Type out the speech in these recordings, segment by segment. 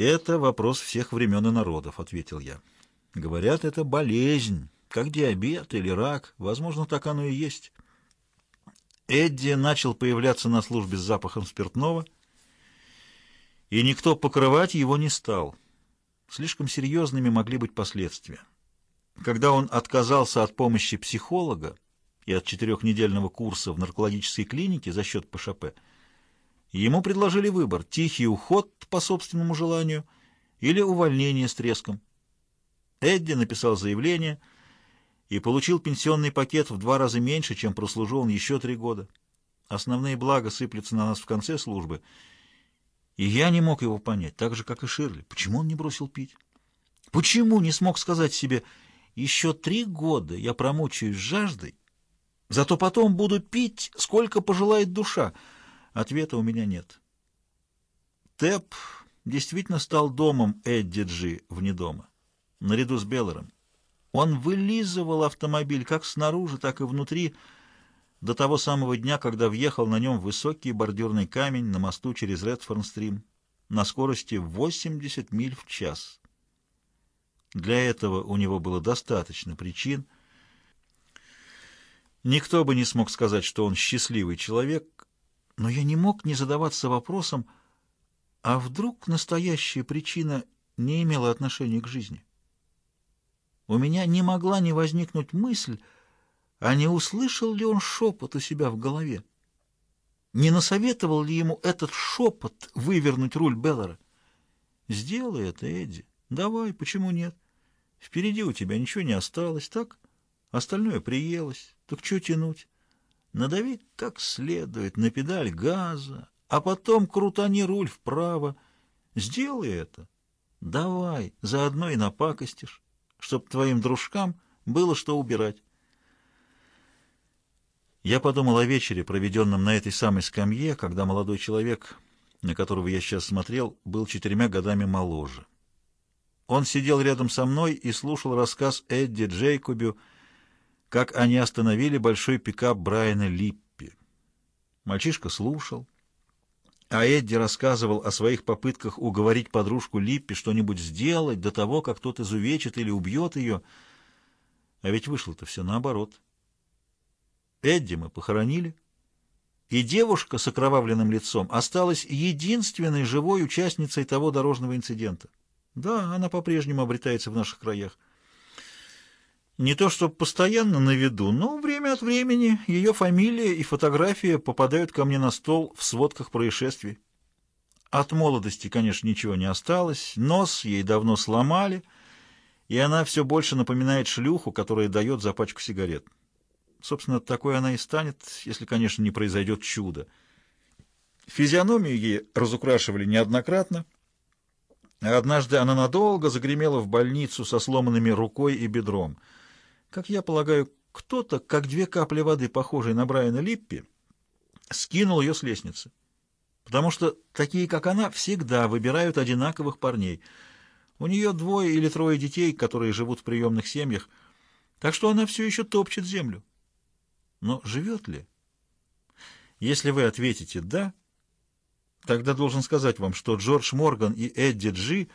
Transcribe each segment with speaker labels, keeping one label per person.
Speaker 1: «Это вопрос всех времен и народов», — ответил я. «Говорят, это болезнь, как диабет или рак. Возможно, так оно и есть». Эдди начал появляться на службе с запахом спиртного, и никто покрывать его не стал. Слишком серьезными могли быть последствия. Когда он отказался от помощи психолога и от четырехнедельного курса в наркологической клинике за счет ПШП, ему предложили выбор – тихий уход по собственному желанию или увольнение с треском. Эдди написал заявление и получил пенсионный пакет в два раза меньше, чем прослужил он еще три года. Основные блага сыплются на нас в конце службы, и я не мог его понять, так же, как и Ширли. Почему он не бросил пить? Почему не смог сказать себе еще три года я промучаюсь жаждой, зато потом буду пить, сколько пожелает душа. Ответа у меня нет. Тэп действительно стал домом Эдди Джи вне дома, наряду с Беллером. Он вылизывал автомобиль как снаружи, так и внутри, до того самого дня, когда въехал на нем высокий бордюрный камень на мосту через Редфорн-стрим на скорости 80 миль в час. Для этого у него было достаточно причин. Никто бы не смог сказать, что он счастливый человек, но я не мог не задаваться вопросом, а вдруг настоящая причина не имела отношения к жизни? У меня не могла не возникнуть мысль, а не услышал ли он шепот у себя в голове? Не насоветовал ли ему этот шепот вывернуть руль Беллара? «Сделай это, Эдди. Давай, почему нет? Впереди у тебя ничего не осталось, так? Остальное приелось. Так что тянуть? Надави как следует на педаль газа, а потом крутани руль вправо. Сделай это. Давай, заодно и напакостишь, чтоб твоим дружкам было что убирать. Я подумал о вечере, проведенном на этой самой скамье, когда молодой человек, на которого я сейчас смотрел, был четырьмя годами моложе. Он сидел рядом со мной и слушал рассказ Эдди Джейкобю, как они остановили большой пикап Брайана Липпи. Мальчишка слушал, а Эдди рассказывал о своих попытках уговорить подружку Липпи что-нибудь сделать до того, как тот изувечит или убьет ее. А ведь вышло-то все наоборот. Эдди мы похоронили, и девушка с окровавленным лицом осталась единственной живой участницей того дорожного инцидента. Да, она по-прежнему обретается в наших краях. Не то чтобы постоянно на виду, но время от времени ее фамилия и фотография попадают ко мне на стол в сводках происшествий. От молодости, конечно, ничего не осталось, нос ей давно сломали, и она все больше напоминает шлюху, которая дает за пачку сигарет. Собственно, такой она и станет, если, конечно, не произойдет чудо. Физиономию ей разукрашивали неоднократно, Однажды она надолго загремела в больницу со сломанными рукой и бедром. Как я полагаю, кто-то, как две капли воды, похожие на Брайана Липпи, скинул ее с лестницы. Потому что такие, как она, всегда выбирают одинаковых парней. У нее двое или трое детей, которые живут в приемных семьях, так что она все еще топчет землю. Но живет ли? Если вы ответите «да», Тогда должен сказать вам, что Джордж Морган и Эдди Джи,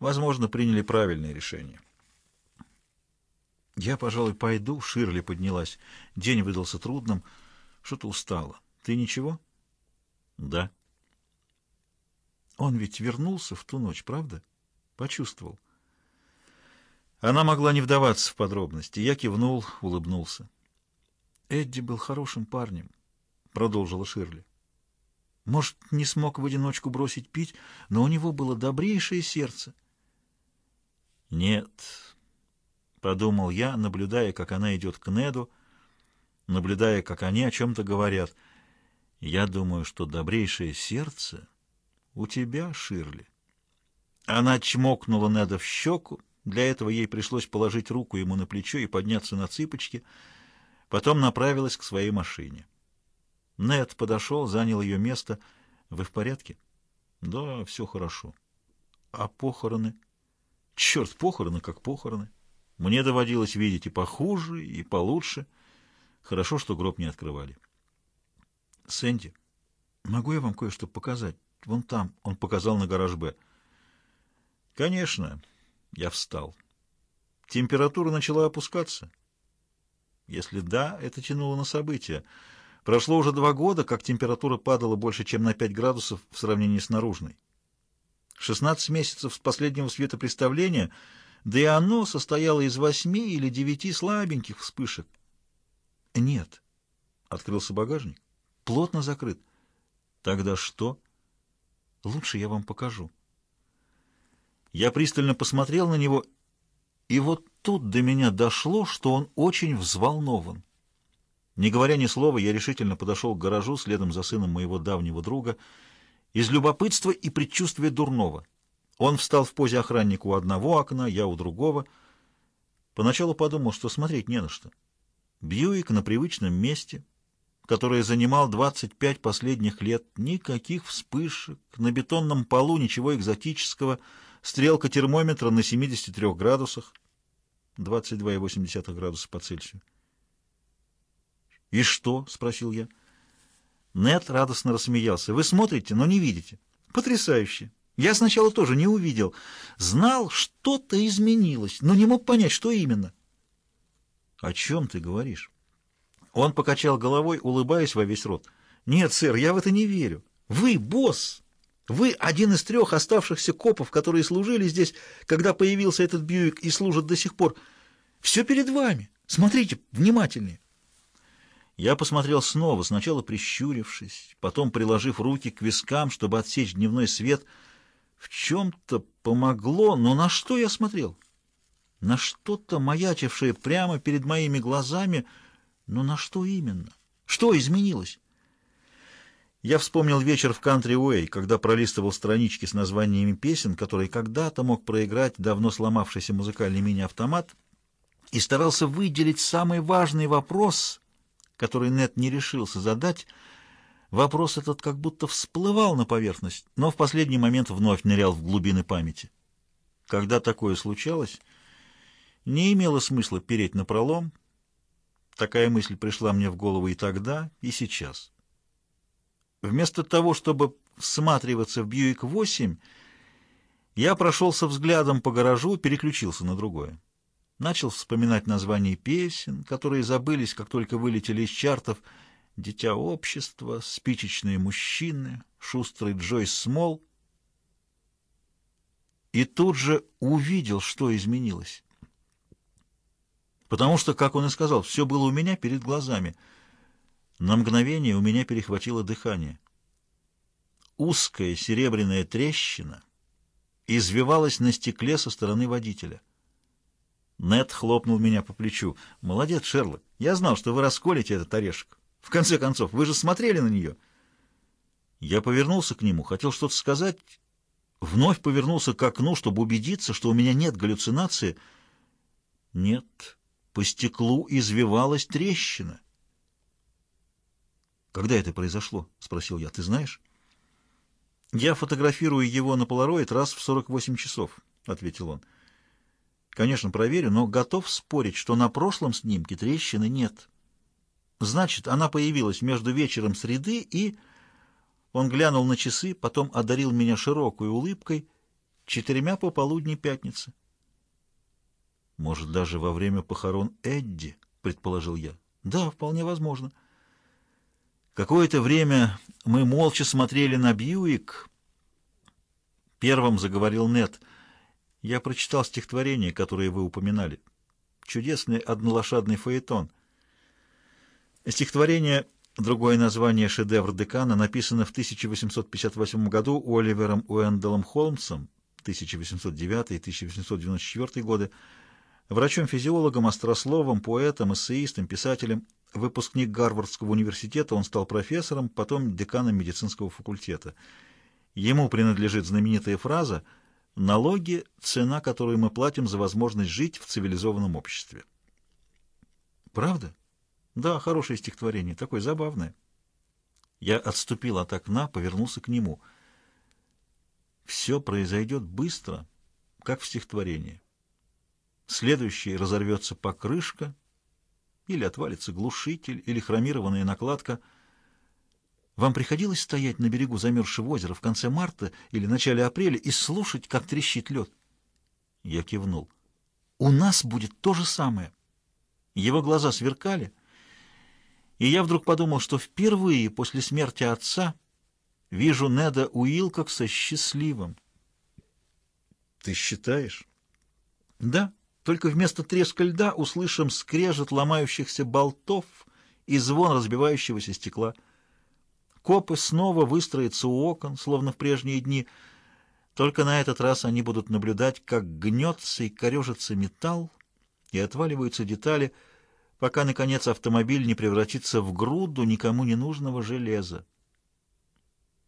Speaker 1: возможно, приняли правильное решение. Я, пожалуй, пойду. Ширли поднялась. День выдался трудным. Что-то устала. Ты ничего? Да. Он ведь вернулся в ту ночь, правда? Почувствовал. Она могла не вдаваться в подробности. Я кивнул, улыбнулся. Эдди был хорошим парнем, продолжила Ширли. Может, не смог в одиночку бросить пить, но у него было добрейшее сердце. «Нет», — подумал я, наблюдая, как она идет к Неду, наблюдая, как они о чем-то говорят. «Я думаю, что добрейшее сердце у тебя, Ширли». Она чмокнула Неда в щеку, для этого ей пришлось положить руку ему на плечо и подняться на цыпочки, потом направилась к своей машине. Нед подошел, занял ее место. «Вы в порядке?» «Да, все хорошо». «А похороны?» «Черт, похороны как похороны. Мне доводилось видеть и похуже, и получше. Хорошо, что гроб не открывали». «Сэнди, могу я вам кое-что показать? Вон там», — он показал на гараж «Б». Конечно, я встал. Температура начала опускаться. Если да, это тянуло на события. Прошло уже два года, как температура падала больше, чем на 5 градусов в сравнении с наружной. 16 месяцев с последнего светопреставления, да и оно состояло из восьми или девяти слабеньких вспышек. Нет. Открылся багажник. Плотно закрыт. Тогда что? Лучше я вам покажу. Я пристально посмотрел на него, и вот тут до меня дошло, что он очень взволнован. Не говоря ни слова, я решительно подошел к гаражу следом за сыном моего давнего друга из любопытства и предчувствия дурного. Он встал в позе охранника у одного окна, я у другого. Поначалу подумал, что смотреть не на что. Бьюик на привычном месте, которое занимал 25 последних лет, никаких вспышек, на бетонном полу ничего экзотического, стрелка термометра на 73 градусах, 22,8 градуса по Цельсию. «И что?» — спросил я. Нет радостно рассмеялся. «Вы смотрите, но не видите. Потрясающе! Я сначала тоже не увидел. Знал, что-то изменилось, но не мог понять, что именно». «О чем ты говоришь?» Он покачал головой, улыбаясь во весь рот. «Нет, сэр, я в это не верю. Вы босс! Вы один из трех оставшихся копов, которые служили здесь, когда появился этот Бьюик и служат до сих пор. Все перед вами. Смотрите внимательнее». Я посмотрел снова, сначала прищурившись, потом приложив руки к вискам, чтобы отсечь дневной свет. В чем-то помогло, но на что я смотрел? На что-то маячившее прямо перед моими глазами, но на что именно? Что изменилось? Я вспомнил вечер в Country Way, когда пролистывал странички с названиями песен, которые когда-то мог проиграть давно сломавшийся музыкальный мини-автомат, и старался выделить самый важный вопрос — который Нет не решился задать, вопрос этот как будто всплывал на поверхность, но в последний момент вновь нырял в глубины памяти. Когда такое случалось, не имело смысла переть на пролом. Такая мысль пришла мне в голову и тогда, и сейчас. Вместо того, чтобы всматриваться в Бьюик-8, я прошелся взглядом по гаражу, переключился на другое. Начал вспоминать названия песен, которые забылись, как только вылетели из чартов. «Дитя общества», «Спичечные мужчины», «Шустрый Джойс Смол». И тут же увидел, что изменилось. Потому что, как он и сказал, все было у меня перед глазами. На мгновение у меня перехватило дыхание. Узкая серебряная трещина извивалась на стекле со стороны водителя. Нед хлопнул меня по плечу. «Молодец, Шерлок. Я знал, что вы расколете этот орешек. В конце концов, вы же смотрели на нее». Я повернулся к нему, хотел что-то сказать, вновь повернулся к окну, чтобы убедиться, что у меня нет галлюцинации. Нет, по стеклу извивалась трещина. «Когда это произошло?» — спросил я. «Ты знаешь?» «Я фотографирую его на полароид раз в 48 часов», — ответил он. Конечно, проверю, но готов спорить, что на прошлом снимке трещины нет. Значит, она появилась между вечером среды и... Он глянул на часы, потом одарил меня широкой улыбкой четырьмя пополудни пятницы. Может, даже во время похорон Эдди, предположил я. Да, вполне возможно. Какое-то время мы молча смотрели на Бьюик. Первым заговорил Нет — я прочитал стихотворение, которое вы упоминали. Чудесный однолошадный фаэтон. Стихотворение, другое название «Шедевр декана», написано в 1858 году Оливером Уэндалом Холмсом, 1809-1894 годы, врачом-физиологом, острословом, поэтом, эссеистом, писателем, выпускник Гарвардского университета, он стал профессором, потом деканом медицинского факультета. Ему принадлежит знаменитая фраза – Налоги – цена, которую мы платим за возможность жить в цивилизованном обществе. Правда? Да, хорошее стихотворение, такое забавное. Я отступил от окна, повернулся к нему. Все произойдет быстро, как в стихотворении. Следующий разорвется покрышка, или отвалится глушитель, или хромированная накладка – вам приходилось стоять на берегу замерзшего озера в конце марта или начале апреля и слушать, как трещит лед? Я кивнул. «У нас будет то же самое». Его глаза сверкали, и я вдруг подумал, что впервые после смерти отца вижу Неда Уилкокса счастливым. «Ты считаешь?» «Да, только вместо треска льда услышим скрежет ломающихся болтов и звон разбивающегося стекла. Копы снова выстроятся у окон, словно в прежние дни — только на этот раз они будут наблюдать, как гнется и корежится металл, и отваливаются детали, пока, наконец, автомобиль не превратится в груду никому не нужного железа.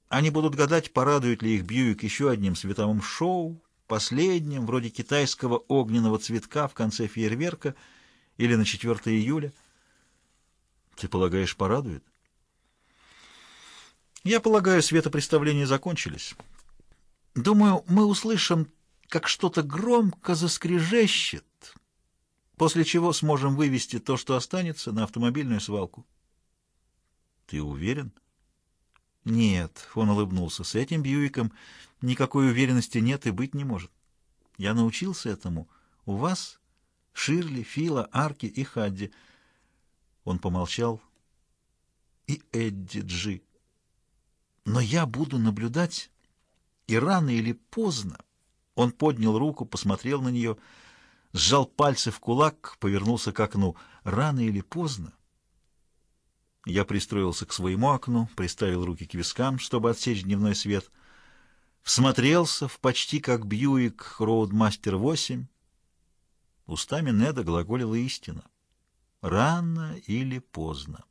Speaker 1: Они будут гадать, порадует ли их Бьюик еще одним световым шоу, последним, вроде китайского огненного цветка в конце фейерверка или на 4 июля. Ты полагаешь, порадует? Я полагаю, светопреставления закончились. Думаю, мы услышим, как что-то громко заскрежещет, после чего сможем вывести то, что останется, на автомобильную свалку. Ты уверен? Нет, он улыбнулся. С этим Бьюиком никакой уверенности нет и быть не может. Я научился этому. У вас Ширли, Фила, Арки и Хадди. Он помолчал. И Эдди Джи. Но я буду наблюдать и рано или поздно он поднял руку, посмотрел на нее, сжал пальцы в кулак, повернулся к окну. Рано или поздно я пристроился к своему окну, приставил руки к вискам, чтобы отсечь дневной свет, всмотрелся в почти как Бьюик Роудмастер 8. Устами Неда глаголила истина. Рано или поздно.